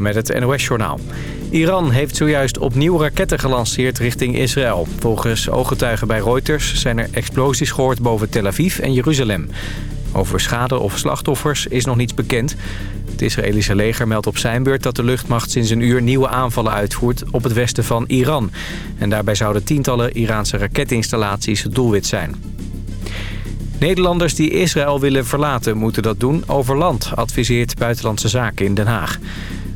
met het NOS-journaal. Iran heeft zojuist opnieuw raketten gelanceerd richting Israël. Volgens ooggetuigen bij Reuters zijn er explosies gehoord boven Tel Aviv en Jeruzalem. Over schade of slachtoffers is nog niets bekend. Het Israëlische leger meldt op zijn beurt dat de luchtmacht sinds een uur nieuwe aanvallen uitvoert op het westen van Iran. En daarbij zouden tientallen Iraanse raketinstallaties het doelwit zijn. Nederlanders die Israël willen verlaten moeten dat doen over land, adviseert Buitenlandse Zaken in Den Haag.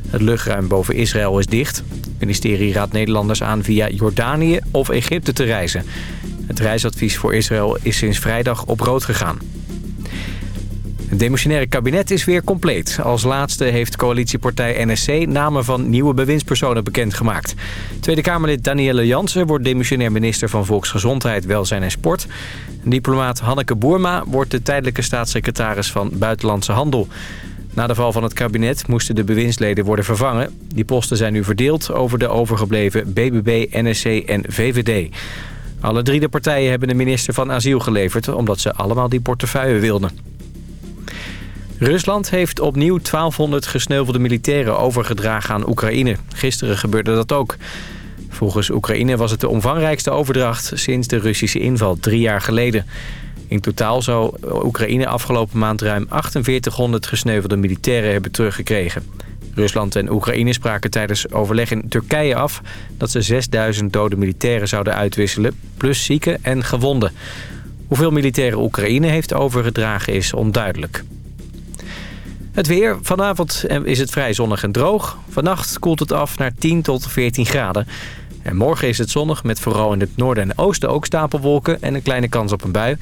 Het luchtruim boven Israël is dicht. Het ministerie raadt Nederlanders aan via Jordanië of Egypte te reizen. Het reisadvies voor Israël is sinds vrijdag op rood gegaan. Het demissionaire kabinet is weer compleet. Als laatste heeft coalitiepartij NSC namen van nieuwe bewindspersonen bekendgemaakt. Tweede Kamerlid Danielle Jansen wordt demissionair minister van Volksgezondheid, Welzijn en Sport. Diplomaat Hanneke Boerma wordt de tijdelijke staatssecretaris van Buitenlandse Handel. Na de val van het kabinet moesten de bewindsleden worden vervangen. Die posten zijn nu verdeeld over de overgebleven BBB, NSC en VVD. Alle drie de partijen hebben de minister van Asiel geleverd... omdat ze allemaal die portefeuille wilden. Rusland heeft opnieuw 1200 gesneuvelde militairen overgedragen aan Oekraïne. Gisteren gebeurde dat ook. Volgens Oekraïne was het de omvangrijkste overdracht sinds de Russische inval drie jaar geleden. In totaal zou Oekraïne afgelopen maand ruim 4800 gesneuvelde militairen hebben teruggekregen. Rusland en Oekraïne spraken tijdens overleg in Turkije af... dat ze 6000 dode militairen zouden uitwisselen, plus zieken en gewonden. Hoeveel militairen Oekraïne heeft overgedragen is onduidelijk. Het weer. Vanavond is het vrij zonnig en droog. Vannacht koelt het af naar 10 tot 14 graden. En morgen is het zonnig met vooral in het noorden en oosten ook stapelwolken... en een kleine kans op een bui.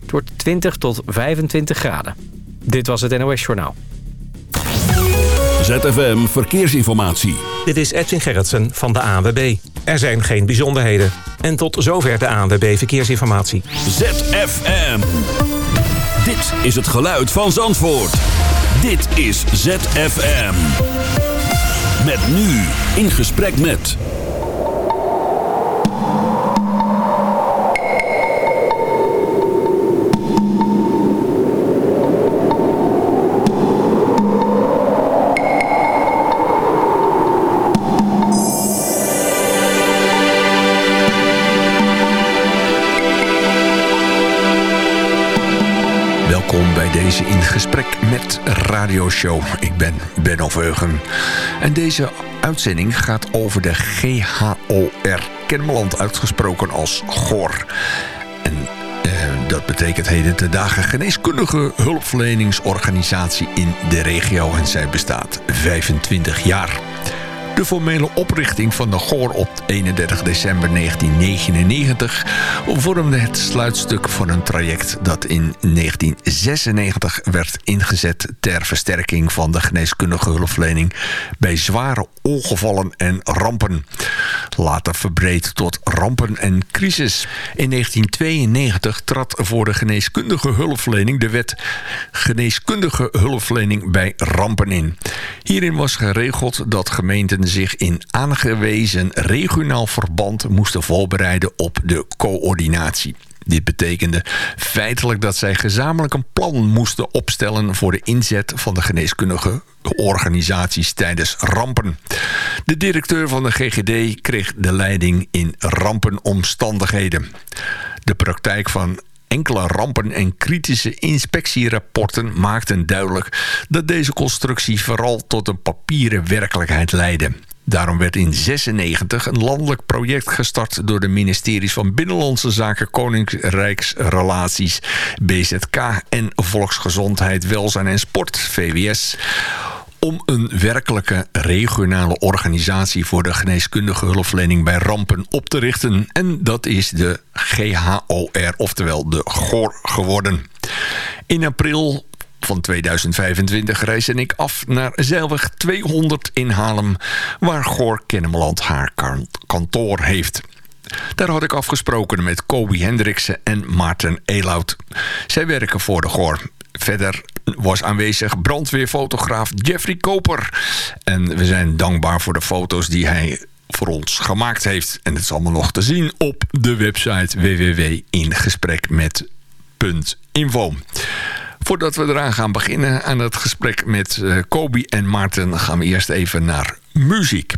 Het wordt 20 tot 25 graden. Dit was het NOS Journaal. ZFM Verkeersinformatie. Dit is Edwin Gerritsen van de ANWB. Er zijn geen bijzonderheden. En tot zover de ANWB Verkeersinformatie. ZFM. Dit is het geluid van Zandvoort. Dit is ZFM. Met nu in gesprek met... In Gesprek met Radioshow. Ik ben Benno Veugen. En deze uitzending gaat over de GHOR. Kennemerland uitgesproken als GOR. En eh, dat betekent heden de dagen geneeskundige hulpverleningsorganisatie in de regio. En zij bestaat 25 jaar. De formele oprichting van de GOR op 31 december 1999 vormde het sluitstuk van een traject dat in 1996 werd ingezet ter versterking van de geneeskundige hulpverlening bij zware ongevallen en rampen. Later verbreed tot rampen en crisis. In 1992 trad voor de geneeskundige hulpverlening de wet geneeskundige hulpverlening bij rampen in. Hierin was geregeld dat gemeenten zich in aangewezen regionaal verband moesten voorbereiden op de coördinatie. Dit betekende feitelijk dat zij gezamenlijk een plan moesten opstellen voor de inzet van de geneeskundige organisaties tijdens rampen. De directeur van de GGD kreeg de leiding in rampenomstandigheden. De praktijk van enkele rampen en kritische inspectierapporten maakten duidelijk dat deze constructie vooral tot een papieren werkelijkheid leidde. Daarom werd in 96 een landelijk project gestart door de ministeries van Binnenlandse Zaken, Koninkrijksrelaties, BZK en Volksgezondheid, Welzijn en Sport, VWS om een werkelijke regionale organisatie voor de geneeskundige hulpverlening bij rampen op te richten. En dat is de GHOR, oftewel de GOR geworden. In april van 2025 reisde ik af naar Zeilweg 200 in Haarlem... waar Goor Kennemerland haar kantoor heeft. Daar had ik afgesproken met Kobe Hendriksen en Maarten Elout. Zij werken voor de Goor. Verder was aanwezig brandweerfotograaf Jeffrey Koper. En we zijn dankbaar voor de foto's die hij voor ons gemaakt heeft. En het is allemaal nog te zien op de website www.ingesprekmet.info. Voordat we eraan gaan beginnen aan het gesprek met uh, Kobi en Maarten... gaan we eerst even naar muziek.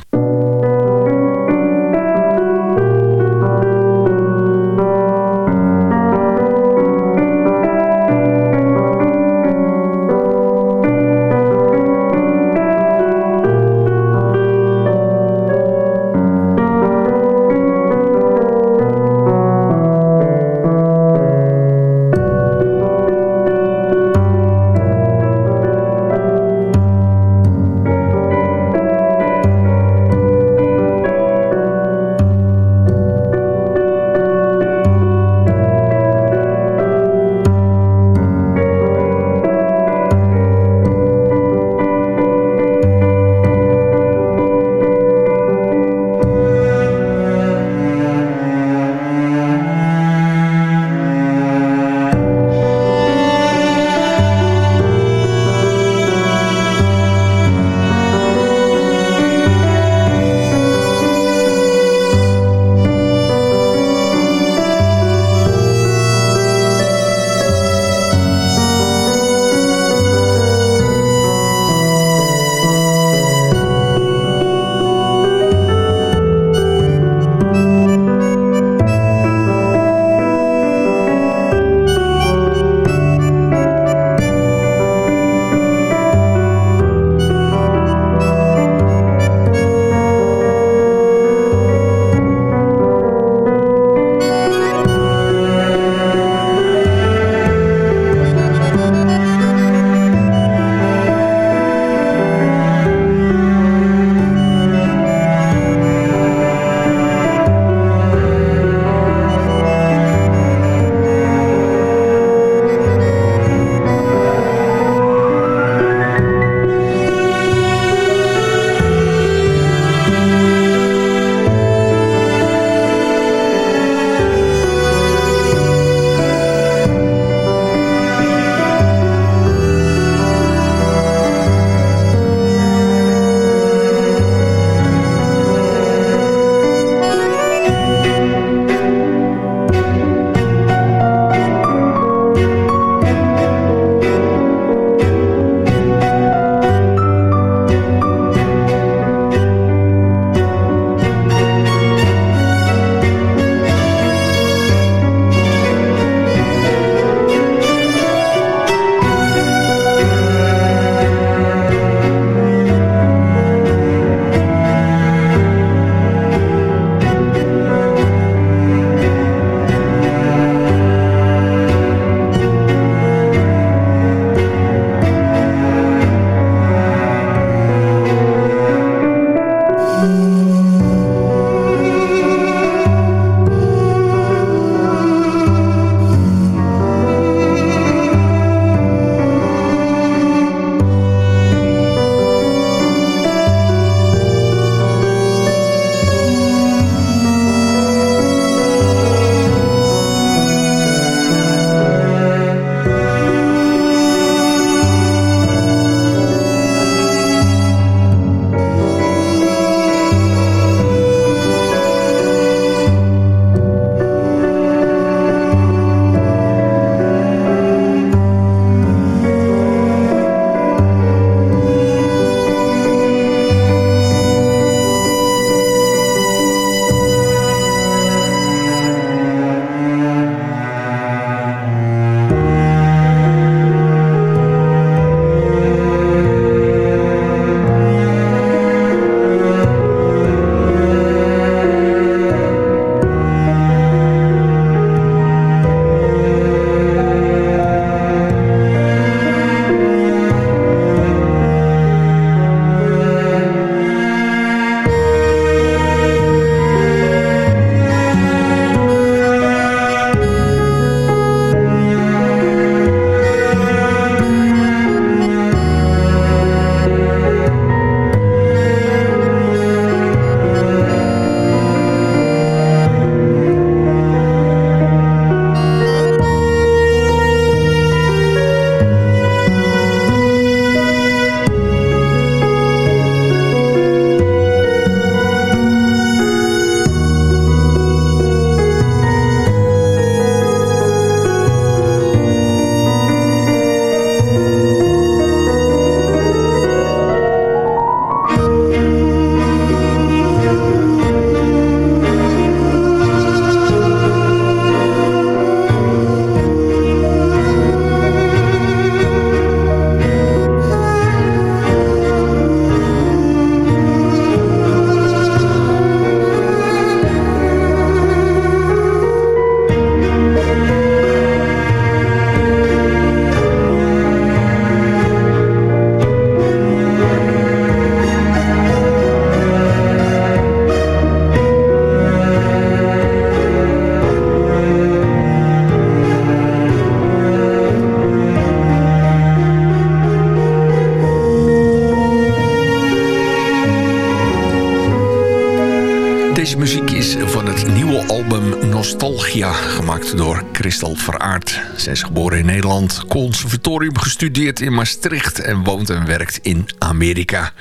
Gemaakt door Christel Veraard. Zij is geboren in Nederland, conservatorium gestudeerd in Maastricht en woont en werkt in Amerika.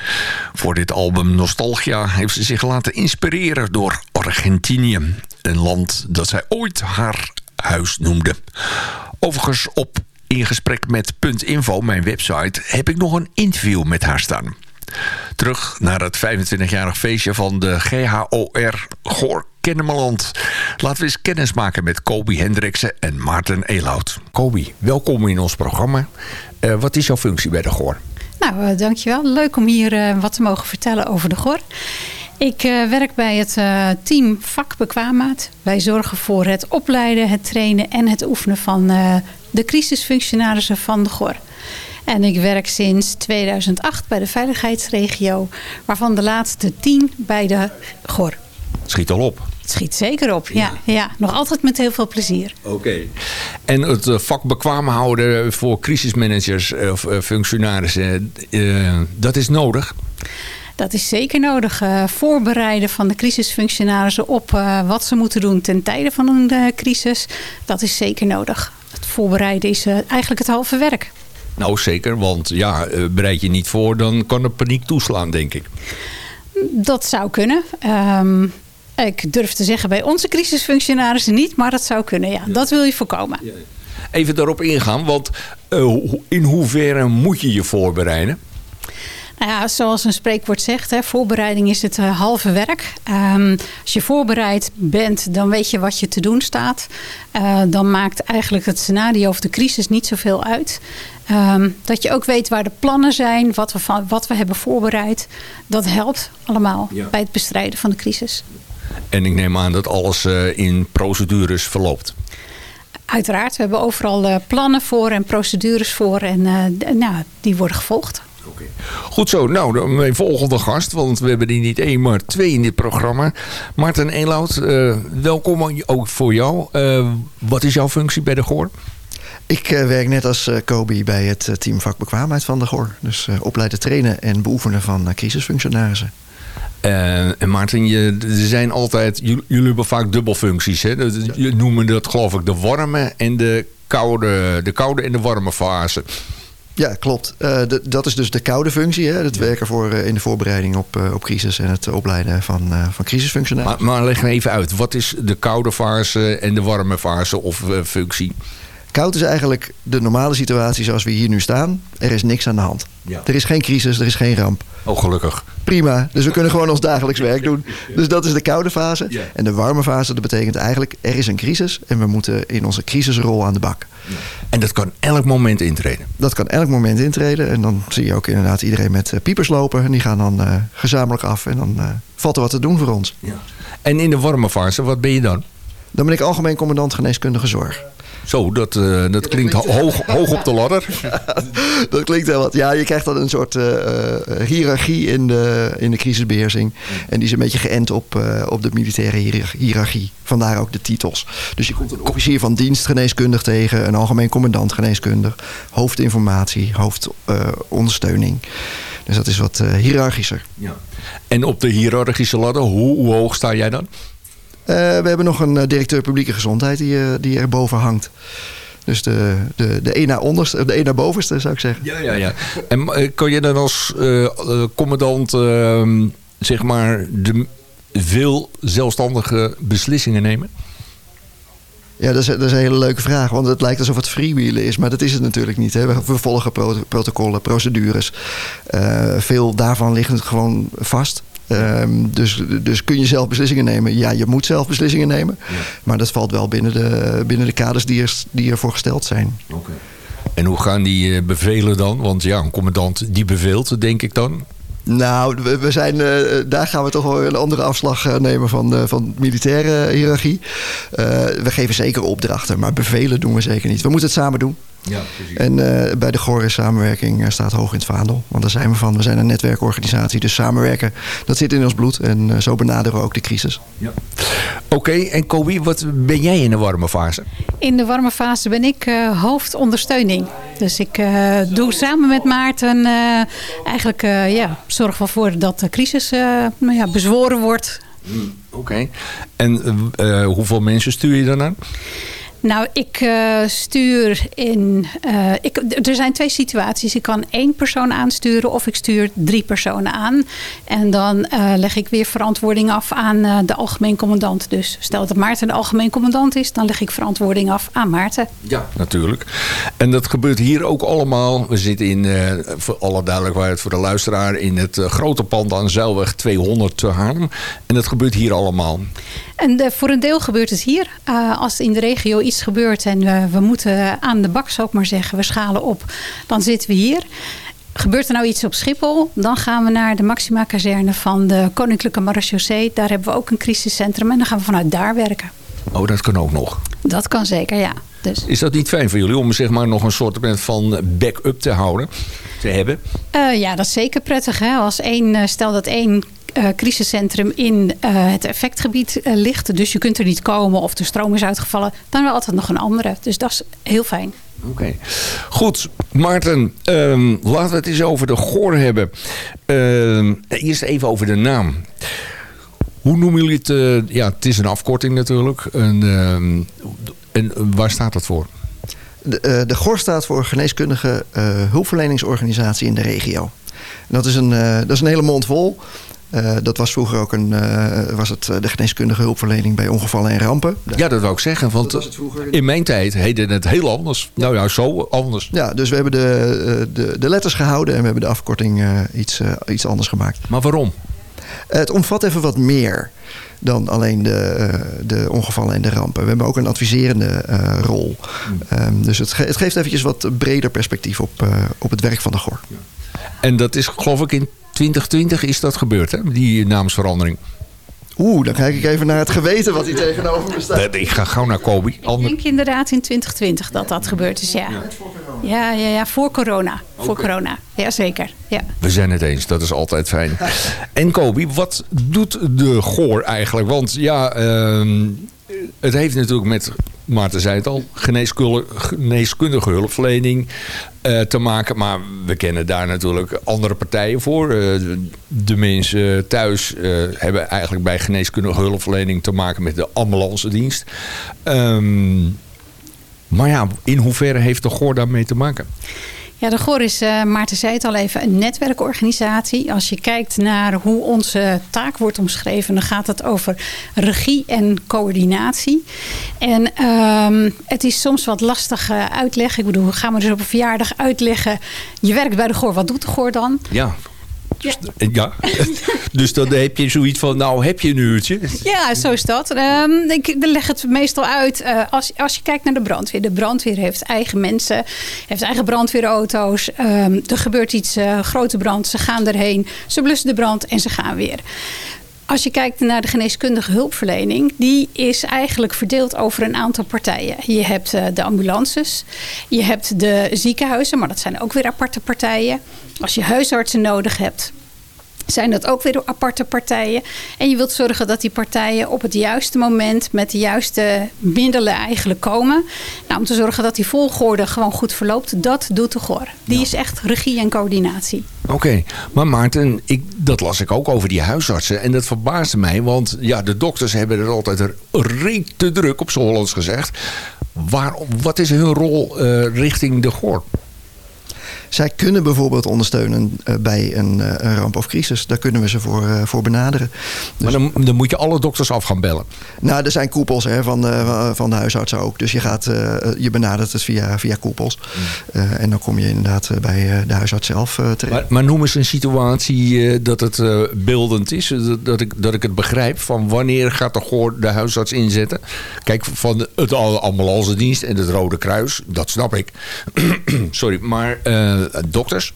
Voor dit album Nostalgia heeft ze zich laten inspireren door Argentinië. Een land dat zij ooit haar huis noemde. Overigens op in gesprek met .info, mijn website, heb ik nog een interview met haar staan. Terug naar het 25-jarig feestje van de GHOR Goor Kennemerland. Laten we eens kennis maken met Kobi Hendriksen en Maarten Elout. Kobi, welkom in ons programma. Uh, wat is jouw functie bij de GOR? Nou, uh, dankjewel. Leuk om hier uh, wat te mogen vertellen over de GOR. Ik werk bij het team vakbekwaamheid. Wij zorgen voor het opleiden, het trainen en het oefenen van de crisisfunctionarissen van de GOR. En ik werk sinds 2008 bij de veiligheidsregio, waarvan de laatste tien bij de GOR. Schiet al op. Het schiet zeker op, ja. ja. Nog altijd met heel veel plezier. Oké. En het eh, vak bekwaam houden voor crisismanagers eh, of eh, functionarissen, dat is nodig? Dat is zeker nodig. voorbereiden van de crisisfunctionarissen op wat ze moeten doen ten tijde van een crisis. Dat is zeker nodig. Het voorbereiden is eigenlijk het halve werk. Nou, zeker. Want ja, eh, bereid je niet voor, dan kan er paniek toeslaan, denk ik. Dat zou kunnen. Um, ik durf te zeggen bij onze crisisfunctionarissen niet, maar dat zou kunnen. Ja, dat wil je voorkomen. Even daarop ingaan, want uh, in hoeverre moet je je voorbereiden? Nou ja, zoals een spreekwoord zegt, hè, voorbereiding is het uh, halve werk. Um, als je voorbereid bent, dan weet je wat je te doen staat. Uh, dan maakt eigenlijk het scenario of de crisis niet zoveel uit. Um, dat je ook weet waar de plannen zijn, wat we, van, wat we hebben voorbereid. Dat helpt allemaal ja. bij het bestrijden van de crisis. En ik neem aan dat alles uh, in procedures verloopt. Uiteraard, we hebben overal plannen voor en procedures voor en nou, die worden gevolgd. Okay. Goed zo, nou, mijn volgende gast, want we hebben die niet één, maar twee in dit programma. Maarten Elout, uh, welkom ook voor jou. Uh, wat is jouw functie bij de GOR? Ik uh, werk net als Kobi bij het team vakbekwaamheid van de GOR. Dus opleiden, trainen en beoefenen van crisisfunctionarissen. en Maarten, je, er zijn altijd, jullie hebben vaak dubbelfuncties. Hè? Je noemen dat geloof ik de warme en de koude, de koude en de warme fase. Ja, klopt. Uh, dat is dus de koude functie. Hè? Het werken voor, uh, in de voorbereiding op, uh, op crisis en het opleiden van, van crisisfunctionarissen. Maar, maar leg me even uit. Wat is de koude fase en de warme fase of functie? Koud is eigenlijk de normale situatie zoals we hier nu staan. Er is niks aan de hand. Ja. Er is geen crisis, er is geen ramp. Oh, gelukkig. Prima. Dus we kunnen gewoon ons dagelijks werk doen. Dus dat is de koude fase. Ja. En de warme fase, dat betekent eigenlijk... er is een crisis en we moeten in onze crisisrol aan de bak. Ja. En dat kan elk moment intreden? Dat kan elk moment intreden. En dan zie je ook inderdaad iedereen met uh, piepers lopen. En die gaan dan uh, gezamenlijk af. En dan uh, valt er wat te doen voor ons. Ja. En in de warme fase, wat ben je dan? Dan ben ik algemeen commandant geneeskundige zorg. Zo, dat, uh, dat klinkt hoog, hoog op de ladder. dat klinkt heel wat. Ja, je krijgt dan een soort uh, hiërarchie in de, in de crisisbeheersing. En die is een beetje geënt op, uh, op de militaire hiërarchie. Vandaar ook de titels. Dus je komt een officier van dienst geneeskundig tegen, een algemeen commandant geneeskundig, hoofdinformatie, hoofdondersteuning. dus dat is wat hiërarchischer. Ja. En op de hiërarchische ladder, hoe, hoe hoog sta jij dan? Uh, we hebben nog een directeur publieke gezondheid die, uh, die er boven hangt. Dus de, de, de een naar onderste, de een naar bovenste zou ik zeggen. Ja, ja, ja. En kan je dan als commandant ehm, zeg maar de veel zelfstandige beslissingen nemen? Ja, dat is, dat is, een hele leuke vraag. Want het lijkt alsof het freewheelen is. Maar dat is het natuurlijk niet. Hè. We volgen protocollen, procedures. Uh, veel daarvan liggen gewoon vast. Um, dus, dus kun je zelf beslissingen nemen? Ja, je moet zelf beslissingen nemen. Ja. Maar dat valt wel binnen de, binnen de kaders die, er, die ervoor gesteld zijn. Okay. En hoe gaan die eh, bevelen dan? Want ja, een commandant die beveelt, denk ik dan. Nou, we zijn, uh, daar gaan we toch wel een andere afslag uh, nemen van, uh, van militaire hiërarchie. we geven zeker opdrachten, maar bevelen doen we zeker niet. We moeten het samen doen. Ja, precies. En uh, bij de GOR samenwerking staat hoog in het vaandel. Want daar zijn we van. We zijn een netwerkorganisatie. Dus samenwerken, dat zit in ons bloed. En uh, zo benaderen we ook de crisis. Ja. Oké, okay, en Kobi, wat ben jij in de warme fase? In de warme fase ben ik uh, hoofdondersteuning. Dus ik doe samen met Maarten eigenlijk ja, zorg wel voor dat de crisis nou ja, bezworen wordt Oké. En uh, hoeveel mensen stuur je dan aan? Nou, ik uh, stuur in. Uh, ik, er zijn twee situaties. Ik kan één persoon aansturen of ik stuur drie personen aan. En dan uh, leg ik weer verantwoording af aan de algemeen commandant. Dus stel dat Maarten de algemeen commandant is, dan leg ik verantwoording af aan Maarten. Ja, natuurlijk. En dat gebeurt hier ook allemaal. We zitten in, voor alle duidelijkheid voor de luisteraar, in het grote pand aan Zeilweg 200 te Haarlem. En dat gebeurt hier allemaal. En de, voor een deel gebeurt het hier. Uh, als in de regio iets gebeurt en we, we moeten aan de bak, zou ik maar zeggen, we schalen op, dan zitten we hier. Gebeurt er nou iets op Schiphol, dan gaan we naar de Maxima-kazerne van de Koninklijke Marechaussee. Daar hebben we ook een crisiscentrum en dan gaan we vanuit daar werken. Oh, dat kan ook nog? Dat kan zeker, ja. Dus. Is dat niet fijn voor jullie om zeg maar, nog een soort van back-up te houden? Te hebben? Uh, ja, dat is zeker prettig. Hè? Als één, stel dat één uh, crisiscentrum in uh, het effectgebied uh, ligt. Dus je kunt er niet komen of de stroom is uitgevallen. Dan wel altijd nog een andere. Dus dat is heel fijn. Oké. Okay. Goed, Maarten. Um, laten we het eens over de Goor hebben. Uh, eerst even over de naam. Hoe noemen jullie het? ja, het is een afkorting natuurlijk. En, en waar staat dat voor? De, de GOR staat voor Geneeskundige Hulpverleningsorganisatie in de regio. En dat, is een, dat is een hele mond vol. Uh, dat was vroeger ook een, uh, was het de geneeskundige hulpverlening bij ongevallen en rampen. Ja, dat wou ik zeggen. Want in mijn tijd heette het heel anders. Ja. Nou ja, zo anders. Ja, dus we hebben de, de, de letters gehouden en we hebben de afkorting uh, iets, iets anders gemaakt. Maar waarom? het omvat even wat meer dan alleen de, de ongevallen en de rampen. We hebben ook een adviserende rol. Hmm. Um, dus het, ge het, geeft eventjes wat breder perspectief op, op het werk van de GOR. En dat is geloof ik in 2020 is dat gebeurd, hè? die naamsverandering. Oeh, dan kijk ik even naar het geweten wat hier tegenover me staat. Ik ga gauw naar Kobi. Ik denk inderdaad in 2020 dat dat gebeurd is, ja. Ja, ja, ja voor corona. Voor corona, jazeker. Ja. We zijn het eens, dat is altijd fijn. en Kobi, wat doet de Goor eigenlijk? Want ja, uh, het heeft natuurlijk met Maarten zei het al, geneeskundige hulpverlening uh, te maken. Maar we kennen daar natuurlijk andere partijen voor. Uh, de mensen thuis uh, hebben eigenlijk bij geneeskundige hulpverlening te maken met de ambulance dienst. Um, maar ja, in hoeverre heeft de GOR daarmee te maken? Ja, de GOR is, uh, Maarten zei het al even, een netwerkorganisatie. Als je kijkt naar hoe onze taak wordt omschreven... dan gaat het over regie en coördinatie. En um, het is soms wat lastig uh, uitleggen. Ik bedoel, gaan we dus op een verjaardag uitleggen... je werkt bij de GOR, wat doet de GOR dan? Ja, ja. ja. dus dan heb je zoiets van, nou heb je een uurtje. Ja, zo is dat. Um, ik leg het meestal uit. Uh, als, als je kijkt naar de brandweer. De brandweer heeft eigen mensen. Heeft eigen brandweerauto's. Um, er gebeurt iets, uh, grote brand. Ze gaan erheen. Ze blussen de brand en ze gaan weer. Als je kijkt naar de geneeskundige hulpverlening, die is eigenlijk verdeeld over een aantal partijen. Je hebt uh, de ambulances, je hebt de ziekenhuizen, maar dat zijn ook weer aparte partijen. Als je huisartsen nodig hebt, zijn dat ook weer aparte partijen. En je wilt zorgen dat die partijen op het juiste moment met de juiste middelen eigenlijk komen. Nou, om te zorgen dat die volgorde gewoon goed verloopt, dat doet de GOR. Die is echt regie en coördinatie. Oké, maar Maarten, ik, dat las ik ook over die huisartsen. En dat verbaasde mij, want ja, de dokters hebben er altijd er reet te druk op, zo Hollands gezegd. Waar, wat is hun rol uh, richting de GOR? Zij kunnen bijvoorbeeld ondersteunen uh, bij een, uh, een, ramp of crisis. Daar kunnen we ze voor, uh, voor benaderen. Dus, maar dan, dan, moet je alle dokters af gaan bellen? Nou, er zijn koepels hè, van, van de huisartsen ook. Dus je, gaat, je benadert het via, via koepels. Mm. en dan kom je inderdaad bij de huisarts zelf terecht. Maar, maar noem eens een situatie dat het beeldend is. Dat ik, dat ik het begrijp van wanneer gaat de goor de huisarts inzetten. Kijk, van het ambulance dienst en het Rode Kruis. Dat snap ik. Sorry, maar eh, dokters?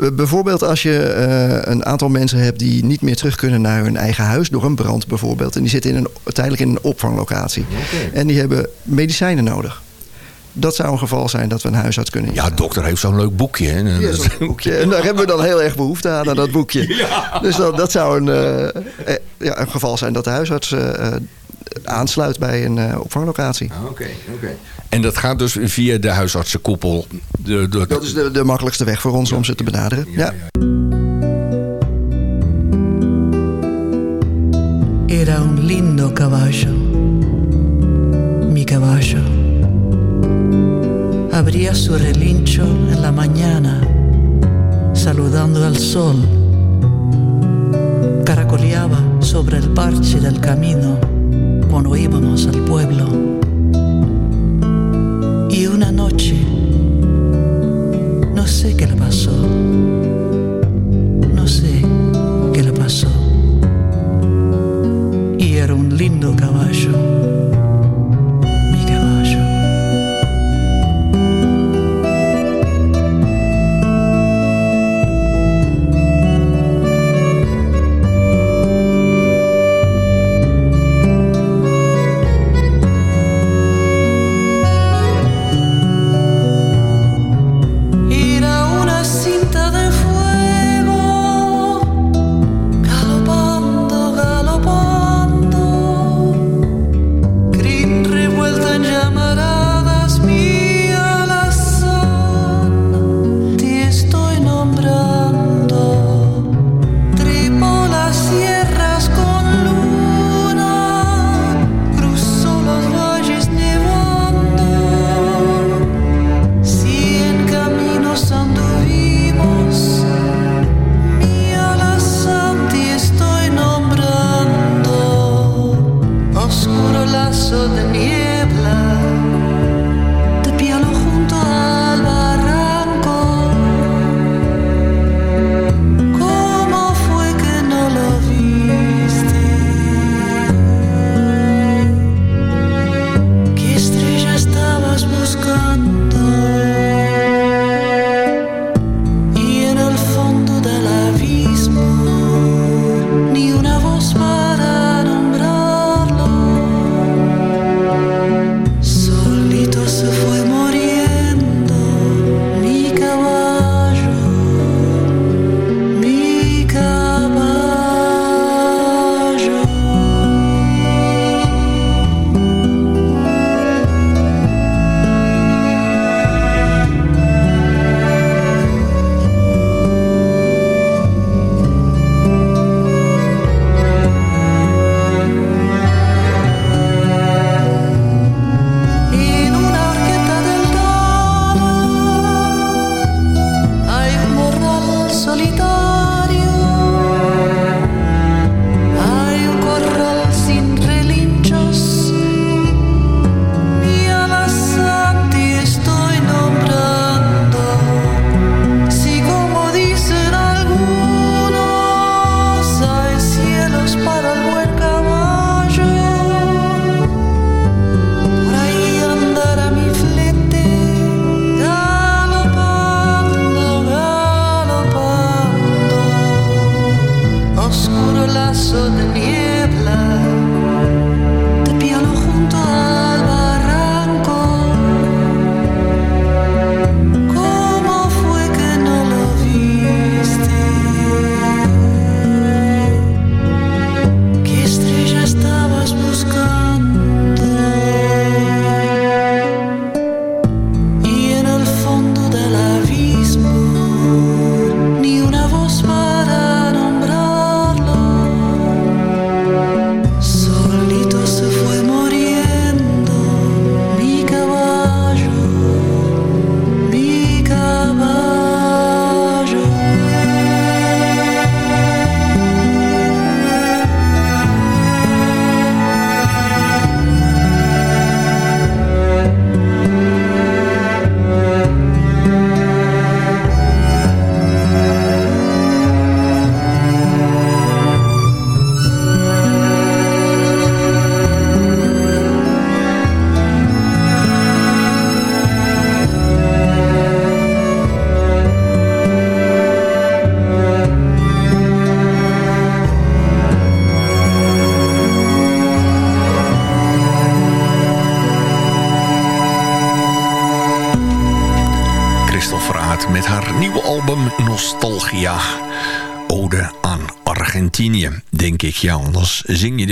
Eh, bijvoorbeeld als je uh, een aantal mensen hebt die niet meer terug kunnen naar hun eigen huis door een brand bijvoorbeeld. En die zitten in een, tijdelijk in een opvanglocatie. Okay. En die hebben medicijnen nodig. Dat zou een geval zijn dat we een huisarts kunnen Ja, dokter heeft zo'n leuk boekje. Hè? Ja, boekje. En daar hebben we dan heel erg behoefte aan, aan dat boekje. Ja. Dus dat, dat zou een, uh, ja, een geval zijn dat de huisarts aansluit bij een opvanglocatie. Ah, oké, oké. En dat gaat dus via de huisartsenkoepel? De, dat is de, de makkelijkste weg voor ons om ze te benaderen. ja. Era un lindo caballo, mi caballo. Abría su relincho en la mañana, saludando al sol. Caracoleaba sobre el parche del camino cuando íbamos al pueblo. Y una noche sé qué le pasó. No sé qué le pasó. Y era un lindo caballo.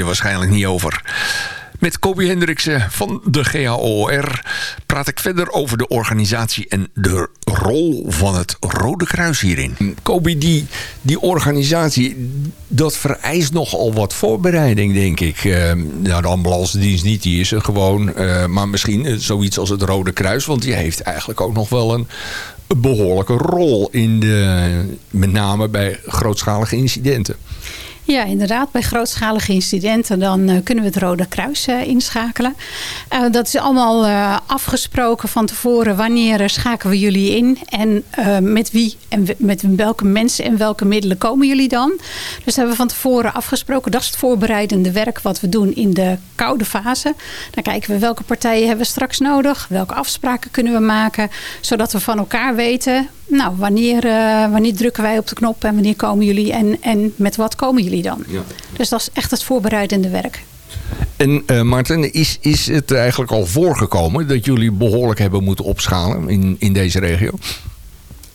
waarschijnlijk niet over. Met Kobi Hendriksen van de GHOR praat ik verder over de organisatie en de rol van het Rode Kruis hierin. Kobi, die, die organisatie, dat vereist nogal wat voorbereiding, denk ik. Uh, nou, de ambulance dienst niet, die is er gewoon. Eh, maar misschien eh, zoiets als het Rode Kruis, want die heeft eigenlijk ook nog wel een behoorlijke rol in de, met name bij grootschalige incidenten. Ja, inderdaad. Bij grootschalige incidenten dan uh, kunnen we het Rode Kruis uh, inschakelen. Uh, dat is allemaal afgesproken van tevoren. Wanneer schakelen we jullie in? En met wie en met welke mensen en welke middelen komen jullie dan? Dus hebben we van tevoren afgesproken. Dat is het voorbereidende werk wat we doen in de koude fase. Dan kijken we welke partijen hebben we straks nodig. Welke afspraken kunnen we maken. Zodat we van elkaar weten nou, wanneer, uh, wanneer drukken wij op de knop en wanneer komen jullie en, en met wat komen jullie dan? Ja. Dus dat is echt het voorbereidende werk. En uh, Martin, is, is het eigenlijk al voorgekomen dat jullie behoorlijk hebben moeten opschalen in, in deze regio?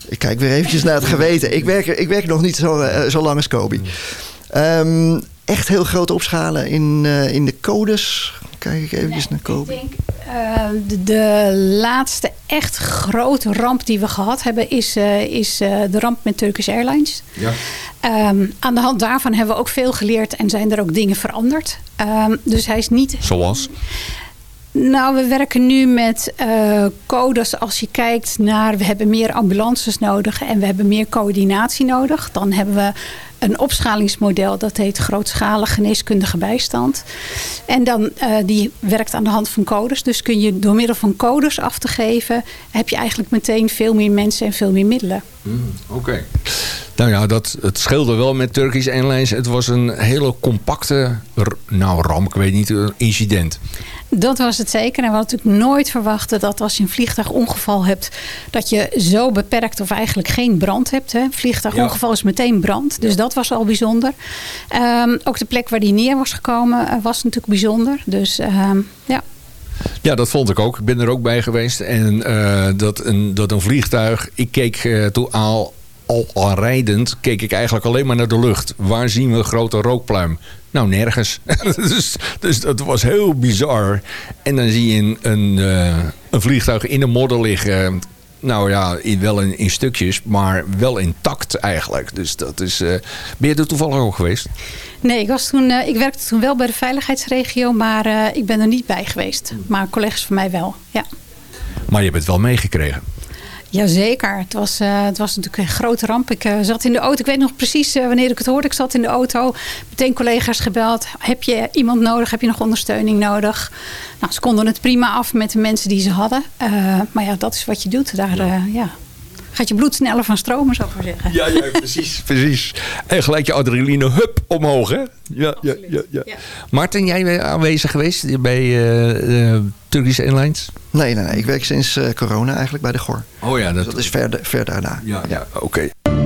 Ik kijk weer eventjes naar het geweten. Ik werk, ik werk nog niet zo, uh, zo lang als Kobe. Um, echt heel groot opschalen in, uh, in de codes. Kijk ik eventjes nee, naar Kobe. Ik denk, uh, de, de, laatste echt grote ramp die we gehad hebben... is, uh, is de ramp met Turkish Airlines. Ja. Um, aan de hand daarvan hebben we ook veel geleerd... en zijn er ook dingen veranderd. Um, dus hij is niet... Zoals? Nou, we werken nu met uh, codes. Als je kijkt naar, we hebben meer ambulances nodig en we hebben meer coördinatie nodig. Dan hebben we een opschalingsmodel, dat heet grootschalige geneeskundige bijstand. En dan, uh, die werkt aan de hand van codes. Dus kun je door middel van codes af te geven, heb je eigenlijk meteen veel meer mensen en veel meer middelen. Mm, Oké. Okay. Nou ja, dat, het scheelde wel met Turkish Airlines. Het was een hele compacte, nou ramp, ik weet niet, een incident. Dat was het zeker. En we hadden natuurlijk nooit verwachten dat als je een vliegtuigongeval hebt... dat je zo beperkt of eigenlijk geen brand hebt. Hè. Vliegtuigongeval ja. is meteen brand. Dus dat was al bijzonder. Um, ook de plek waar die neer was gekomen uh, was natuurlijk bijzonder. Dus um, ja. Ja, dat vond ik ook. Ik ben er ook bij geweest. En uh, dat, een, dat een vliegtuig... Ik keek uh, toen al, al, rijdend... keek ik eigenlijk alleen maar naar de lucht. Waar zien we een grote rookpluim? Nou, nergens. dus, dus dat was heel bizar. En dan zie je een, een vliegtuig in de modder liggen. Nou ja, in, wel in, in, stukjes, maar wel intact eigenlijk. Dus dat is... Uh, ben je er toevallig ook geweest? Nee, ik, was toen, uh, ik werkte toen wel bij de veiligheidsregio, maar uh, ik ben er niet bij geweest. Maar collega's van mij wel, ja. Maar je hebt het wel meegekregen? Jazeker. Het was, uh, het was natuurlijk een grote ramp. Ik uh, zat in de auto. Ik weet nog precies uh, wanneer ik het hoorde. Ik zat in de auto. Meteen collega's gebeld. Heb je iemand nodig? Heb je nog ondersteuning nodig? Nou, ze konden het prima af met de mensen die ze hadden. maar ja, dat is wat je doet. Daar, ja. ja gaat je bloed sneller van stromen, zou ik maar zeggen. Ja, ja precies, precies. En gelijk je adrenaline, hup, omhoog, hè? Ja, ja, ja, ja. ja. Martin, jij bent aanwezig geweest bij uh, Turkish Airlines? Nee, nee, nee. Ik werk sinds uh, corona eigenlijk bij de GOR. Oh ja. Dat, dus dat is ver, ver daarna. Ja, ja. oké. Okay.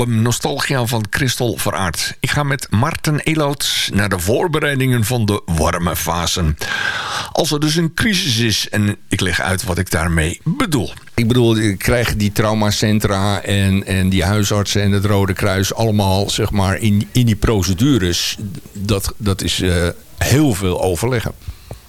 Album Nostalgia van Christel Veraard. Ik ga met Marten Eloods naar de voorbereidingen van de warme fasen. Als er dus een crisis is, en ik leg uit wat ik daarmee bedoel. Ik bedoel, ik krijg die traumacentra en, en die huisartsen en het Rode Kruis... allemaal zeg maar in, in die procedures. Dat, dat is uh, heel veel overleggen.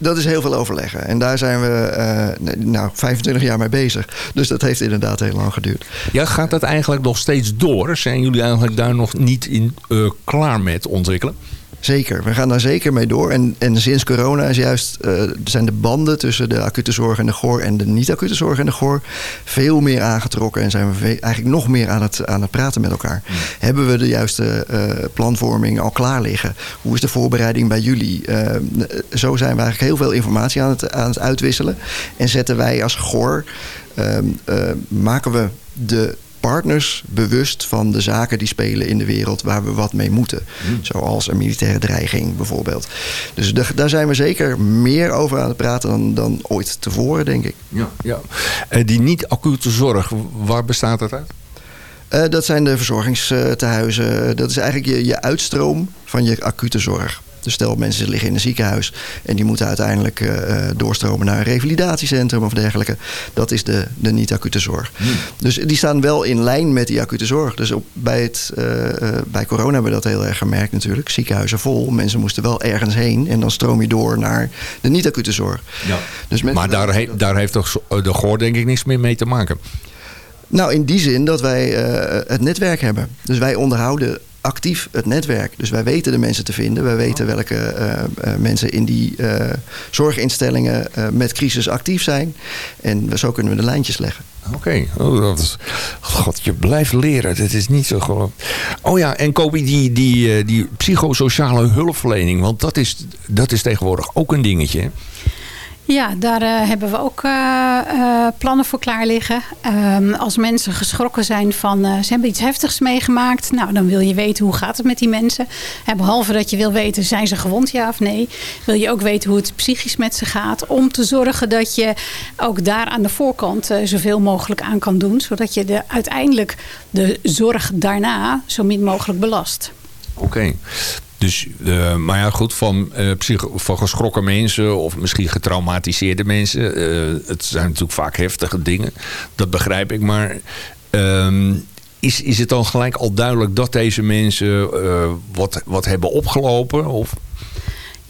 Dat is heel veel overleggen. En daar zijn we uh, nou, 25 jaar mee bezig. Dus dat heeft inderdaad heel lang geduurd. Ja, gaat dat eigenlijk nog steeds door? Zijn jullie eigenlijk daar nog niet in uh, klaar met ontwikkelen? Zeker, we gaan daar zeker mee door. En, en sinds corona is juist, uh, zijn de banden tussen de acute zorg en de GOR en de niet-acute zorg en de GOR veel meer aangetrokken. En zijn we eigenlijk nog meer aan het, aan het praten met elkaar. Mm. Hebben we de juiste uh, planvorming al klaar liggen? Hoe is de voorbereiding bij jullie? Uh, zo zijn we eigenlijk heel veel informatie aan het, aan het uitwisselen. En zetten wij als GOR, maken we de partners bewust van de zaken die spelen in de wereld waar we wat mee moeten. Hmm. Zoals een militaire dreiging bijvoorbeeld. Dus daar zijn we zeker meer over aan het praten dan, dan ooit tevoren, denk ik. Ja, ja. Uh, die niet-acute zorg, waar bestaat dat uit? Uh, dat zijn de verzorgingstehuizen. Dat is eigenlijk je, je uitstroom van je acute zorg. Dus stel mensen liggen in een ziekenhuis en die moeten uiteindelijk uh, doorstromen naar een revalidatiecentrum of dergelijke. Dat is de, de niet-acute zorg. Hmm. Dus die staan wel in lijn met die acute zorg. Dus op, bij, het, uh, bij corona hebben we dat heel erg gemerkt natuurlijk. Ziekenhuizen vol, mensen moesten wel ergens heen en dan stroom je door naar de niet-acute zorg. Ja. Dus maar daar, he, daar heeft toch de GOR denk ik niks meer mee te maken? Nou, in die zin dat wij het netwerk hebben. Dus wij onderhouden actief het netwerk. Dus wij weten de mensen te vinden. Wij weten welke uh, uh, mensen in die uh, zorginstellingen met crisis actief zijn. En zo kunnen we de lijntjes leggen. Oké, oh, dat is... God, je blijft leren. Het is niet zo gewoon... Oh ja, en Kobi, die, die, die psychosociale hulpverlening. Want dat is, dat is tegenwoordig ook een dingetje. Ja, daar uh, hebben we ook uh, uh, plannen voor klaar liggen. Um, als mensen geschrokken zijn van ze hebben iets heftigs meegemaakt. Nou, dan wil je weten hoe gaat het met die mensen. En behalve dat je wil weten, zijn ze gewond ja of nee. Wil je ook weten hoe het psychisch met ze gaat. Om te zorgen dat je ook daar aan de voorkant zoveel mogelijk aan kan doen. Zodat je de, uiteindelijk de zorg daarna zo min mogelijk belast. Oké. Dus, uh, maar ja, goed, van, uh, van geschrokken mensen of misschien getraumatiseerde mensen. Uh, het zijn natuurlijk vaak heftige dingen. Dat begrijp ik. Maar uh, is, is het dan gelijk al duidelijk dat deze mensen wat, wat hebben opgelopen? Of...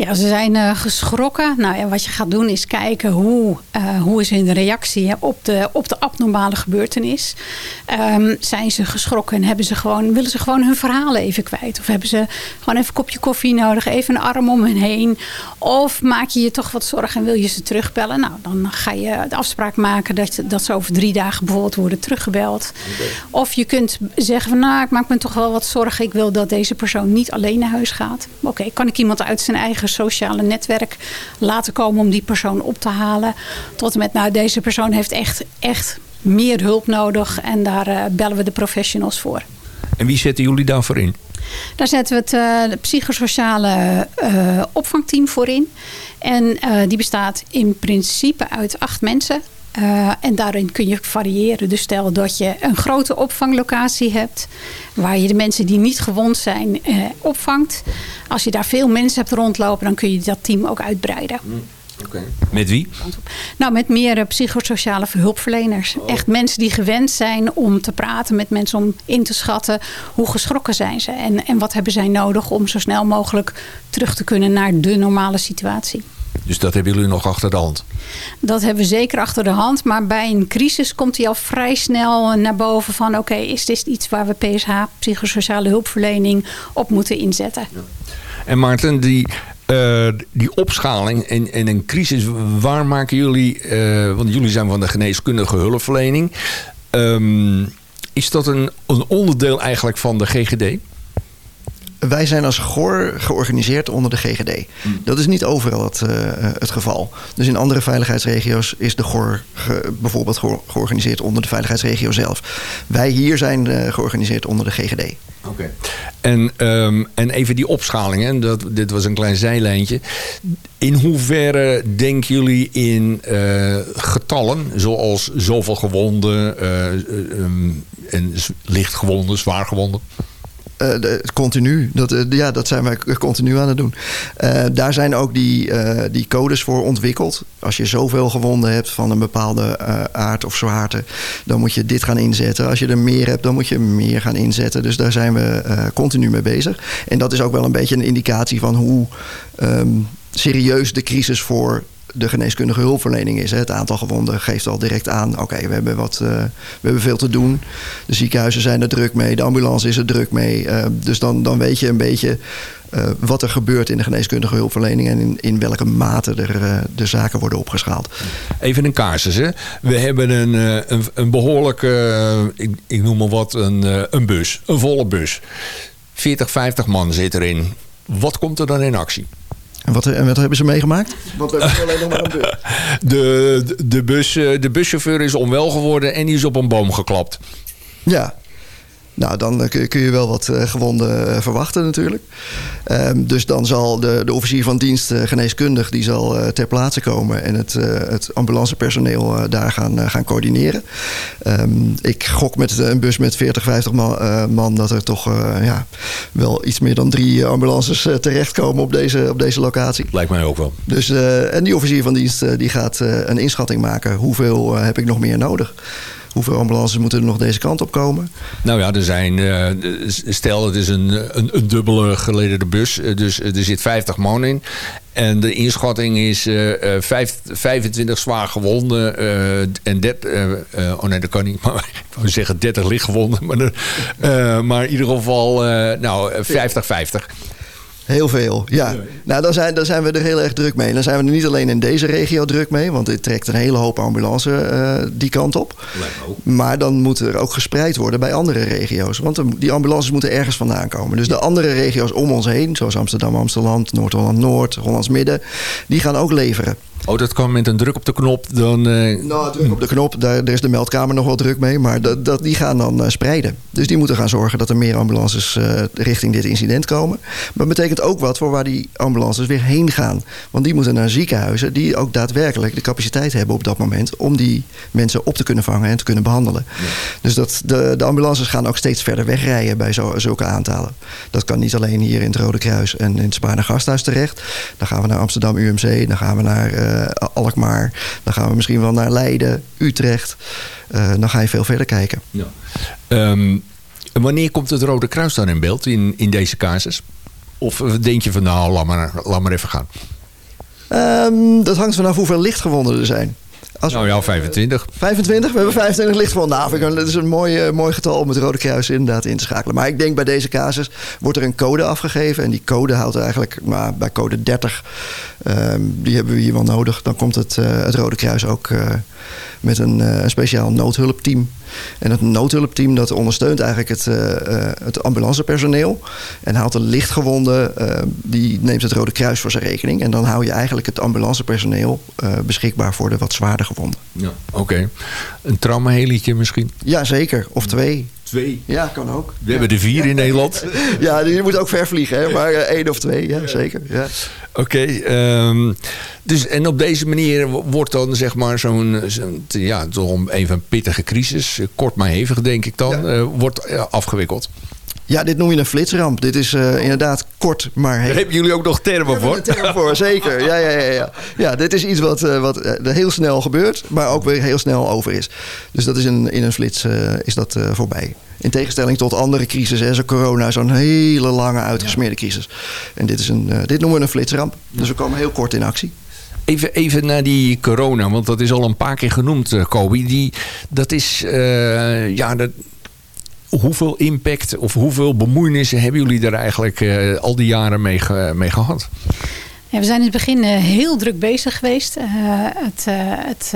Ja, ze zijn uh, geschrokken. Nou ja, wat je gaat doen is kijken hoe, uh, hoe is hun reactie hè, op, de, op de abnormale gebeurtenis. Um, zijn ze geschrokken en hebben ze gewoon, willen ze gewoon hun verhalen even kwijt? Of hebben ze gewoon even een kopje koffie nodig, even een arm om hen heen? Of maak je je toch wat zorgen en wil je ze terugbellen? Nou, dan ga je de afspraak maken dat, dat ze over drie dagen bijvoorbeeld worden teruggebeld. Okay. Of je kunt zeggen van nou, ik maak me toch wel wat zorgen. Ik wil dat deze persoon niet alleen naar huis gaat. Oké, okay, kan ik iemand uit zijn eigen sociale netwerk laten komen om die persoon op te halen. Tot en met, nou, deze persoon heeft echt, echt meer hulp nodig en daar uh, bellen we de professionals voor. En wie zetten jullie daarvoor in? Daar zetten we het uh, psychosociale uh, opvangteam voor in. En die bestaat in principe uit acht mensen. Uh, en daarin kun je variëren. Dus stel dat je een grote opvanglocatie hebt. Waar je de mensen die niet gewond zijn uh, opvangt. Als je daar veel mensen hebt rondlopen. Dan kun je dat team ook uitbreiden. Mm. Okay. Met wie? Nou, met meer uh, psychosociale hulpverleners. Oh. Echt mensen die gewend zijn om te praten met mensen. Om in te schatten hoe geschrokken zijn ze. En, en wat hebben zij nodig om zo snel mogelijk terug te kunnen naar de normale situatie. Dus dat hebben jullie nog achter de hand? Dat hebben we zeker achter de hand. Maar bij een crisis komt hij al vrij snel naar boven van... oké, okay, is dit iets waar we PSH, psychosociale hulpverlening, op moeten inzetten? Ja. En Maarten, die, uh, die opschaling en, en een crisis, waar maken jullie... Uh, want jullie zijn van de geneeskundige hulpverlening. Um, is dat een, een onderdeel eigenlijk van de GGD? Wij zijn als GOR georganiseerd onder de GGD. Dat is niet overal het, eh, het geval. Dus in andere veiligheidsregio's is de GOR ge- bijvoorbeeld geor- georganiseerd onder de veiligheidsregio zelf. Wij hier zijn eh, georganiseerd onder de GGD. Oké. En, ehm, en even die opschaling, hè? Dat, dit was een klein zijlijntje. In hoeverre denken jullie in eh, getallen, zoals zoveel gewonden, ehm, en z- licht de- continu. Dat, eh, ja, dat zijn wij continu aan het doen. Eh, daar zijn ook die, eh, die codes voor ontwikkeld. Als je zoveel gewonden hebt van een bepaalde eh, aard of zwaarte, dan moet je dit gaan inzetten. Als je er meer hebt, dan moet je meer gaan inzetten. Dus daar zijn we eh, continu mee bezig. En dat is ook wel een beetje een indicatie van hoe ehm, serieus de crisis voor de geneeskundige hulpverlening is. Hè. Het aantal gewonden geeft al direct aan... oké, we hebben wat, eh, we hebben veel te doen. De ziekenhuizen zijn er druk mee. De ambulance is er druk mee. Eh, dus dan, dan weet je een beetje eh, wat er gebeurt in de geneeskundige hulpverlening... en in, in welke mate er de zaken worden opgeschaald. Even een casus, hè. We hebben een, een, een behoorlijke, eh, ik, ik noem maar wat, een, een bus. Een volle bus. 40, 50 man zit erin. Wat komt er dan in actie? En wat, en wat hebben ze meegemaakt? Want we hebben alleen nog maar een bus. De, de, de, bus, eh, de buschauffeur is onwel geworden en die is op een boom geklapt. Ja. Nou, dan eh, kun je wel wat eh, gewonden eh, verwachten natuurlijk. Ehm, dus dan zal de, de officier van dienst geneeskundig... die zal ter plaatse komen en het, het ambulancepersoneel daar gaan, gaan coördineren. Ehm, ik gok met een bus met 40, 50 man, man... dat er toch ja, wel iets meer dan drie ambulances terechtkomen op deze, op deze locatie. Lijkt mij ook wel. Dus, en die officier van dienst die gaat een inschatting maken. Hoeveel heb ik nog meer nodig? Hoeveel ambulances moeten er nog deze kant op komen? Nou ja, er zijn, eh, stel het is een, een, dubbele gelederde bus. eh, Dus er zit 50 man in. En de inschatting is eh, eh, vijf- 25 zwaar gewonden. eh, en 30, eh, eh, oh nee, dat kan niet. Maar ik wou zeggen 30 lichtgewonden. Maar, maar in ieder geval, nou, 50-50. Heel veel, ja. Nou, dan zijn, dan zijn we er heel erg druk mee. Dan zijn we er niet alleen in deze regio druk mee, want dit trekt een hele hoop ambulance eh, die kant op. Maar dan moet er ook gespreid worden bij andere regio's. Want die ambulances moeten ergens vandaan komen. Dus de andere regio's om ons heen, zoals Amsterdam, Amsterdam, Noord-Holland-Noord, Hollands Midden, die gaan ook leveren. Oh, dat kan met een druk op de knop. Dan, eh, Nou, druk op de knop, daar, daar is de meldkamer nog wel druk mee. Maar dat, dat, die gaan dan eh, spreiden. Dus die moeten gaan zorgen dat er meer ambulances eh, richting dit incident komen. Maar dat betekent ook wat voor waar die ambulances weer heen gaan. Want die moeten naar ziekenhuizen die ook daadwerkelijk de capaciteit hebben op dat moment... om die mensen op te kunnen vangen en te kunnen behandelen. Dus dat, de, de ambulances gaan ook steeds verder wegrijden bij zo, zulke aantallen. Dat kan niet alleen hier in het Rode Kruis en in het Spaarne Gasthuis terecht. Dan gaan we naar Amsterdam UMC, dan gaan we naar Alkmaar... dan gaan we misschien wel naar Leiden, Utrecht. Eh, dan ga je veel verder kijken. ehm, wanneer komt het Rode Kruis dan in beeld in, in deze casus? Of denk je van nou, laat maar, laat maar even gaan. Ehm, dat hangt vanaf hoeveel lichtgewonden er zijn. Als Nou ja, 25. 25? We hebben 25 lichtgewonden. Nou, dat is een mooi, eh, mooi getal om het Rode Kruis inderdaad in te schakelen. Maar ik denk bij deze casus wordt er een code afgegeven. En die code houdt eigenlijk, nou, bij code 30, ehm, die hebben we hier wel nodig. Dan komt het, eh, het Rode Kruis ook eh, met een, eh, een speciaal noodhulpteam. En het noodhulpteam dat ondersteunt eigenlijk het, eh, eh, het ambulancepersoneel. En haalt de lichtgewonden, die neemt het Rode Kruis voor zijn rekening. En dan hou je eigenlijk het ambulancepersoneel beschikbaar voor de wat zwaarder gewonden. Ja. Oké. Een traumahelietje misschien? Ja, zeker. Of twee. Twee. Ja, kan ook. We hebben er vier in Nederland. Ja, die moet ook ver vliegen, hè? maar eh, één of twee, ja, zeker. Ja. Oké. ehm, dus, en op deze manier wordt dan zeg maar zo'n, zo'n ja, toch een even een pittige crisis, eh, kort maar hevig denk ik dan, eh, wordt eh, afgewikkeld. Ja, dit noem je een flitsramp. Dit is eh, inderdaad kort, maar Daar heet. hebben jullie ook nog termen voor. we een term voor, zeker. Ja, ja, ja, ja. ja, dit is iets wat, eh, wat eh, heel snel gebeurt, maar ook weer heel snel over is. Dus dat is in, in een flits eh, is dat, eh, voorbij. In tegenstelling tot andere crises, hè, zoals corona, zo'n hele lange uitgesmeerde crisis. En dit, is een, dit noemen we een flitsramp. Dus we komen heel kort in actie. Even, even naar die corona, want dat is al een paar keer genoemd, eh, Kobi. Die, dat is, eh, ja, dat, hoeveel impact of hoeveel bemoeienissen hebben jullie er eigenlijk eh, al die jaren mee, mee gehad? Ja, we zijn in het begin heel druk bezig geweest. het, het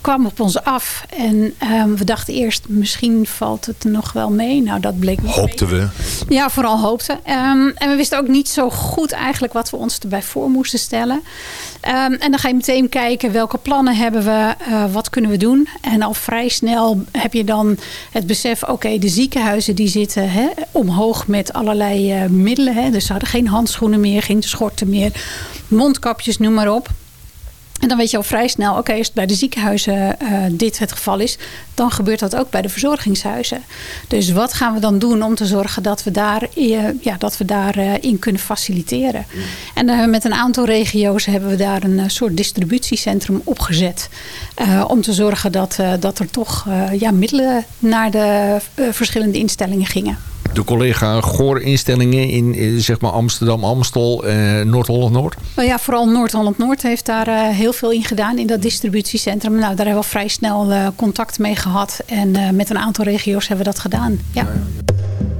kwam op ons af en ehm, we dachten eerst misschien valt het nog wel mee. Nou, dat bleek niet Hoopten we. Ja, vooral hoopten. Um, en we wisten ook niet zo goed eigenlijk wat we ons erbij voor moesten stellen. Um, en dan ga je meteen kijken welke plannen hebben we, wat kunnen we doen. En al vrij snel heb je dan het besef, oké, de ziekenhuizen die zitten hè, omhoog met allerlei middelen. Hè. Dus ze hadden geen handschoenen meer, geen schorten meer, mondkapjes, noem maar op. En dan weet je al vrij snel, oké, als het bij de ziekenhuizen uh, dit het geval is, dan gebeurt dat ook bij de verzorgingshuizen. Dus wat gaan we dan doen om te zorgen dat we daar, uh, ja, dat we daarin uh, kunnen faciliteren? Mm. En met een aantal regio's hebben we daar een soort distributiecentrum opgezet. om te zorgen dat, dat er toch ja, middelen naar de verschillende instellingen gingen de collega Goor-instellingen in zeg maar Amsterdam-Amstel, eh, Noord-Holland-Noord? Nou ja, vooral Noord-Holland-Noord heeft daar uh, heel veel in gedaan in dat distributiecentrum. Nou, daar hebben we vrij snel uh, contact mee gehad en uh, met een aantal regio's hebben we dat gedaan. ja. ja, ja.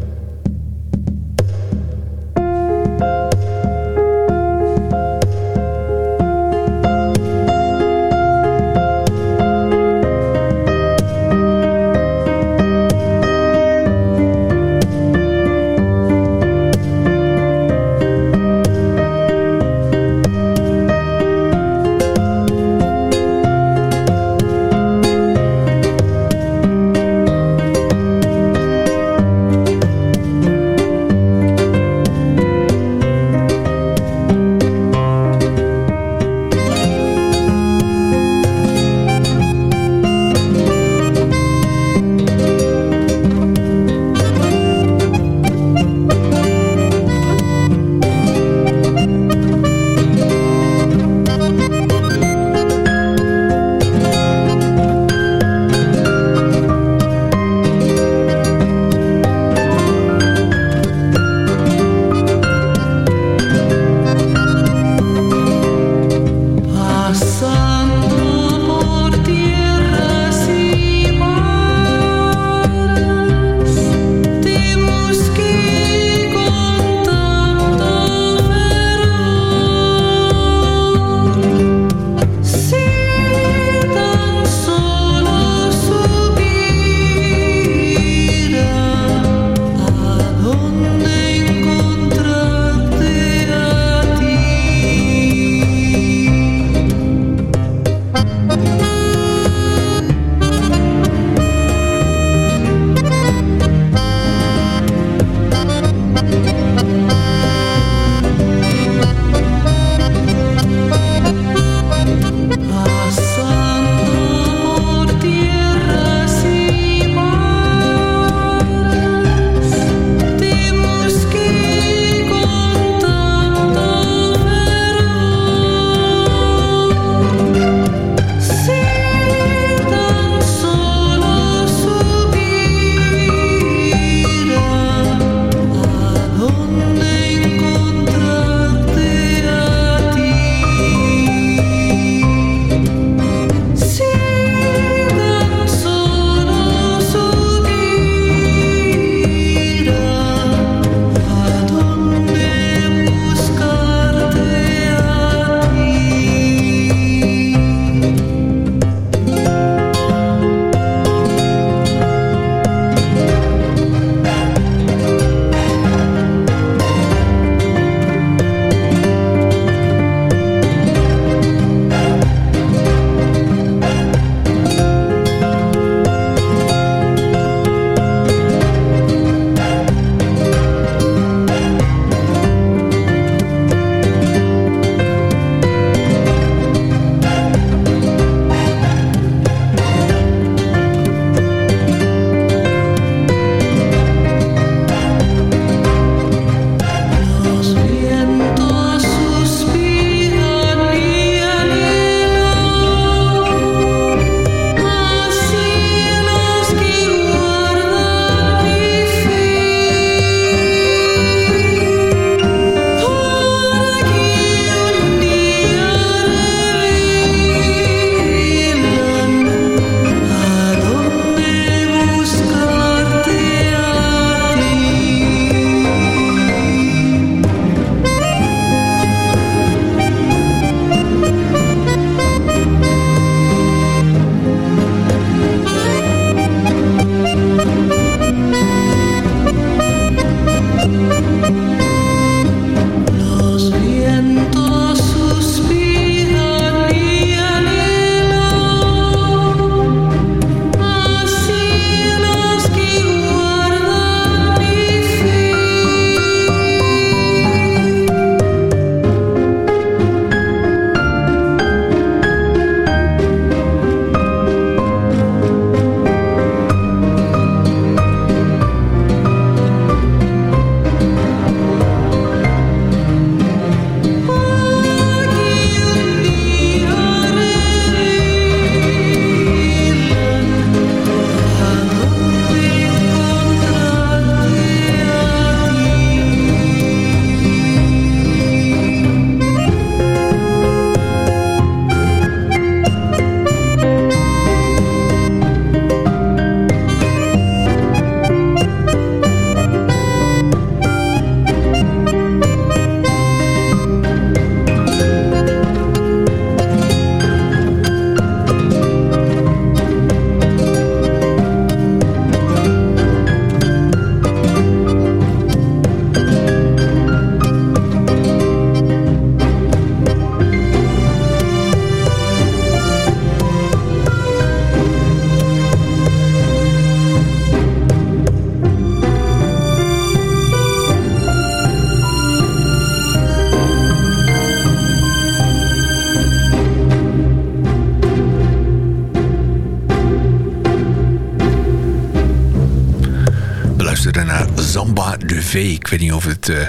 Ik weet niet of het uh,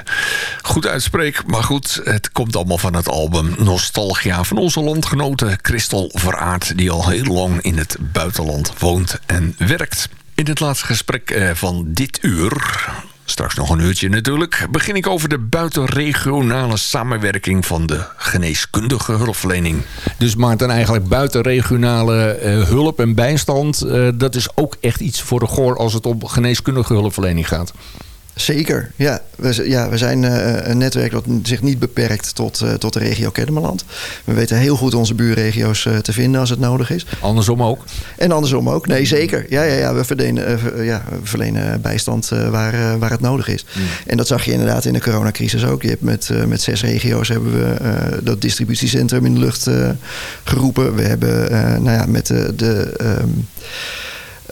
goed uitspreek. Maar goed, het komt allemaal van het album Nostalgia van onze landgenote Christel Veraard. Die al heel lang in het buitenland woont en werkt. In het laatste gesprek uh, van dit uur Straks nog een uurtje natuurlijk. Begin ik over de buitenregionale samenwerking van de geneeskundige hulpverlening. Dus Maarten, eigenlijk buitenregionale uh, hulp en bijstand... Dat is ook echt iets voor de goor als het om geneeskundige hulpverlening gaat. Zeker, ja. We, ja, we zijn uh, een netwerk dat zich niet beperkt tot, uh, tot de regio Kennemerland. We weten heel goed onze buurregio's uh, te vinden als het nodig is. Andersom ook? En andersom ook, nee zeker. Ja, ja, ja, we, verlenen, ja, we verlenen bijstand waar, waar het nodig is. Mm. En dat zag je inderdaad in de coronacrisis ook. Je hebt met, met zes regio's hebben we dat distributiecentrum in de lucht geroepen. We hebben nou ja, met de... de um,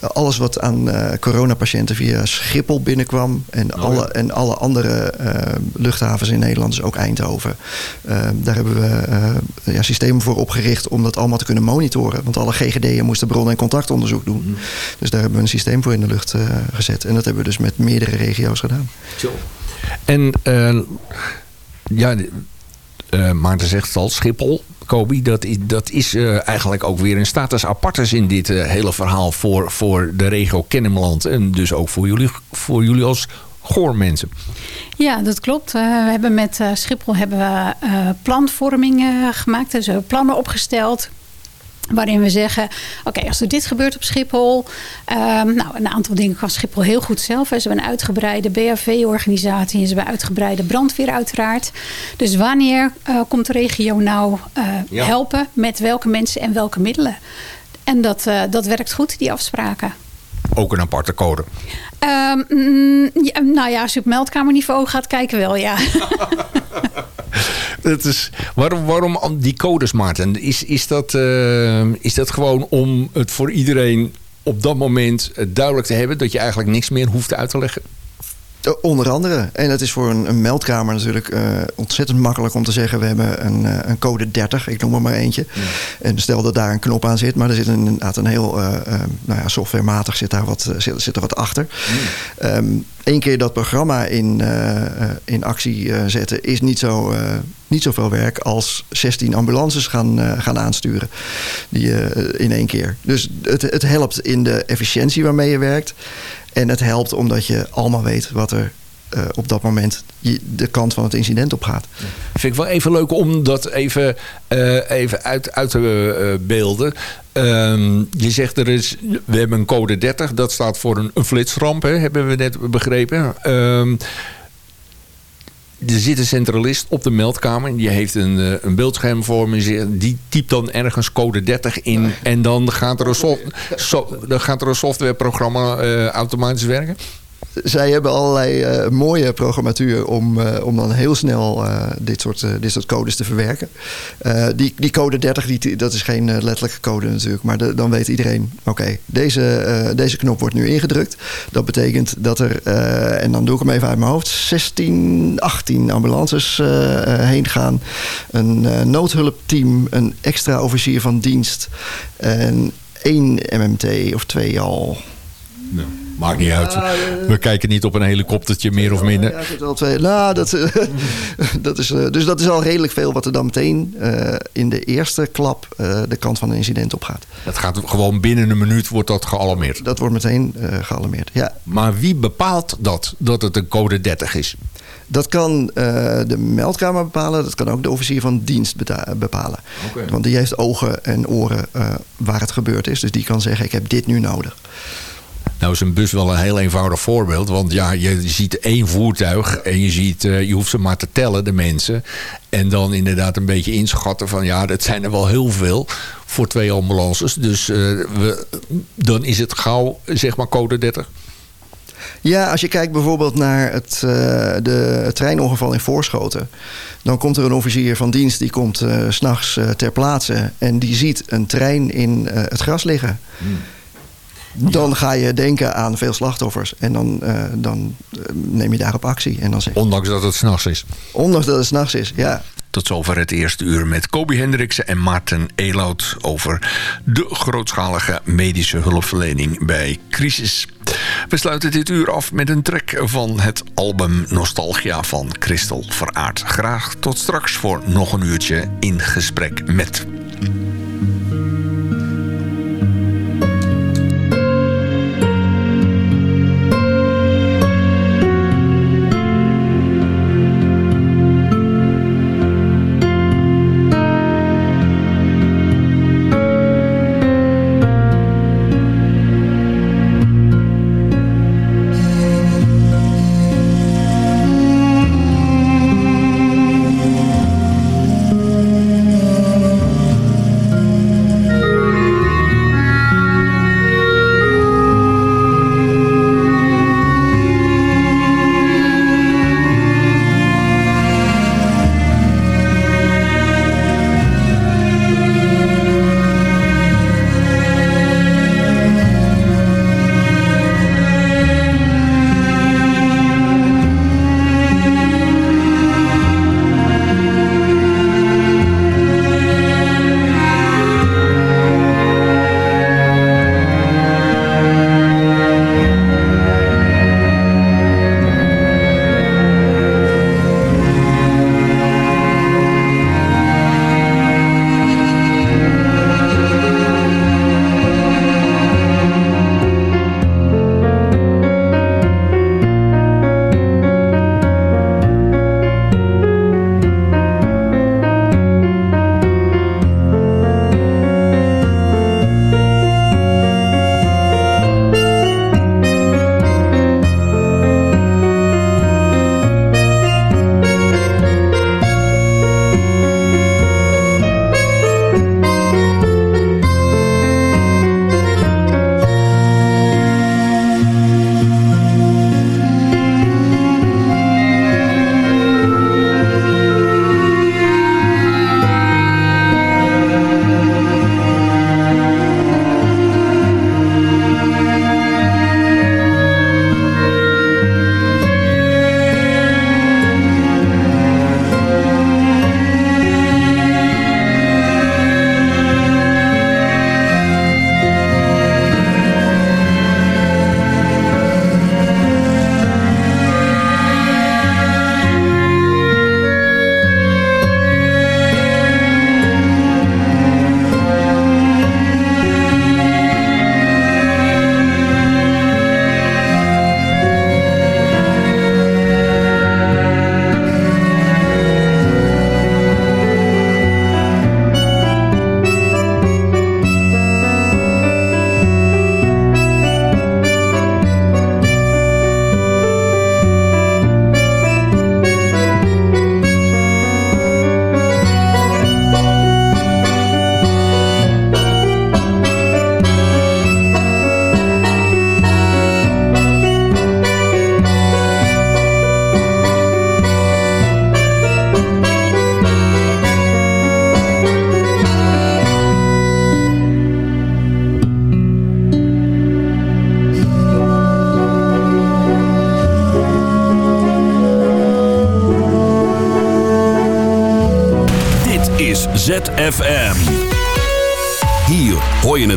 alles wat aan uh, coronapatiënten via Schiphol binnenkwam. En, oh, alle, ja. en alle andere uh, luchthavens in Nederland, dus ook Eindhoven. Uh, daar hebben we ja, systemen voor opgericht om dat allemaal te kunnen monitoren. Want alle GGD'en moesten bron- en contactonderzoek doen. Mm. Dus daar hebben we een systeem voor in de lucht gezet. En dat hebben we dus met meerdere regio's gedaan. En ja, Maarten zegt al, Schiphol. Kobi, dat, dat is uh, eigenlijk ook weer een status apartus in dit uh, hele verhaal voor, voor de regio Kennemerland. En dus ook voor jullie, voor jullie als goormensen. Ja, dat klopt. Uh, we hebben met Schiphol hebben we planvorming gemaakt. Dus plannen opgesteld Waarin we zeggen, oké, als er dit gebeurt op Schiphol... Um, nou, een aantal dingen kan Schiphol heel goed zelf. Ze hebben een uitgebreide BHV-organisatie... en ze hebben uitgebreide brandweer uiteraard. Dus wanneer uh, komt de regio nou uh, ja. helpen... met welke mensen en welke middelen? En dat, uh, dat werkt goed, die afspraken. Ook een aparte code? Um, ja, nou ja, als je op meldkamerniveau gaat kijken wel, ja. dat is, waarom, waarom die codes, Maarten? Is, is, dat, uh, is dat gewoon om het voor iedereen op dat moment duidelijk te hebben... dat je eigenlijk niks meer hoeft uit te leggen? Onder andere. En het is voor een, een meldkamer natuurlijk uh, ontzettend makkelijk om te zeggen... we hebben een, uh, een code 30, ik noem er maar eentje. Ja. En stel dat daar een knop aan zit... maar er zit een, inderdaad een heel uh, nou ja, softwarematig zit, daar wat, zit, zit er wat achter. Um, Eén keer dat programma in, in actie zetten is niet zo niet zoveel werk als 16 ambulances gaan, gaan aansturen. Die, in één keer. Dus het, het helpt in de efficiëntie waarmee je werkt. En het helpt omdat je allemaal weet wat er uh, op dat moment de kant van het incident op gaat. Vind ik wel even leuk om dat even, uh, even uit, uit te uh, beelden. Um, je zegt er is, we hebben een code 30, dat staat voor een, een flitsramp, hè, hebben we net begrepen. Er zit een centralist op de meldkamer. Die heeft een, uh, een beeldscherm voor me. Die typt dan ergens code 30 in. En dan gaat er een, soft, so, dan gaat er een softwareprogramma uh, automatisch werken zij hebben allerlei uh, mooie programmatuur om, uh, om dan heel snel uh, dit, soort, dit soort codes te verwerken. die, die code 30, die, dat is geen letterlijke code natuurlijk, maar dan weet iedereen: oké, deze, deze knop wordt nu ingedrukt. Dat betekent dat er, en dan doe ik hem even uit mijn hoofd, 16, 18 ambulances heen gaan. Een noodhulpteam, een extra officier van dienst en één MMT of twee al. Ja. Maakt niet uit. We kijken niet op een helikoptertje, meer of minder. Ja, ja wel twee. Nou, dat, dat is, dus dat is al redelijk veel wat er dan meteen uh, in de eerste klap uh, de kant van een incident op gaat. Dat gaat gewoon binnen een minuut wordt dat gealarmeerd? Dat wordt meteen uh, gealarmeerd, ja. Maar wie bepaalt dat, dat het een code 30 is? Dat kan de meldkamer bepalen. Dat kan ook de officier van dienst bepalen. Okay. Want die heeft ogen en oren waar het gebeurd is. Dus die kan zeggen, ik heb dit nu nodig. Nou is een bus wel een heel eenvoudig voorbeeld. Want ja, je ziet één voertuig en je, ziet, uh, je hoeft ze maar te tellen, de mensen. En dan inderdaad een beetje inschatten van ja, dat zijn er wel heel veel voor twee ambulances. Dus uh, we, dan is het gauw zeg maar code 30. Ja, als je kijkt bijvoorbeeld naar het, uh, de, het treinongeval in Voorschoten. Dan komt er een officier van dienst die komt uh, s'nachts uh, ter plaatse. En die ziet een trein in het gras liggen. Hmm dan ga je denken aan veel slachtoffers. En dan, uh, dan neem je daarop actie. En dan zeg Ondanks dat het s'nachts is. Ondanks dat het s'nachts is, ja. Tot zover het eerste uur met Kobi Hendriksen en Maarten Elout... over de grootschalige medische hulpverlening bij crisis. We sluiten dit uur af met een track van het album Nostalgia van Christel Veraard. Graag tot straks voor nog een uurtje in gesprek met...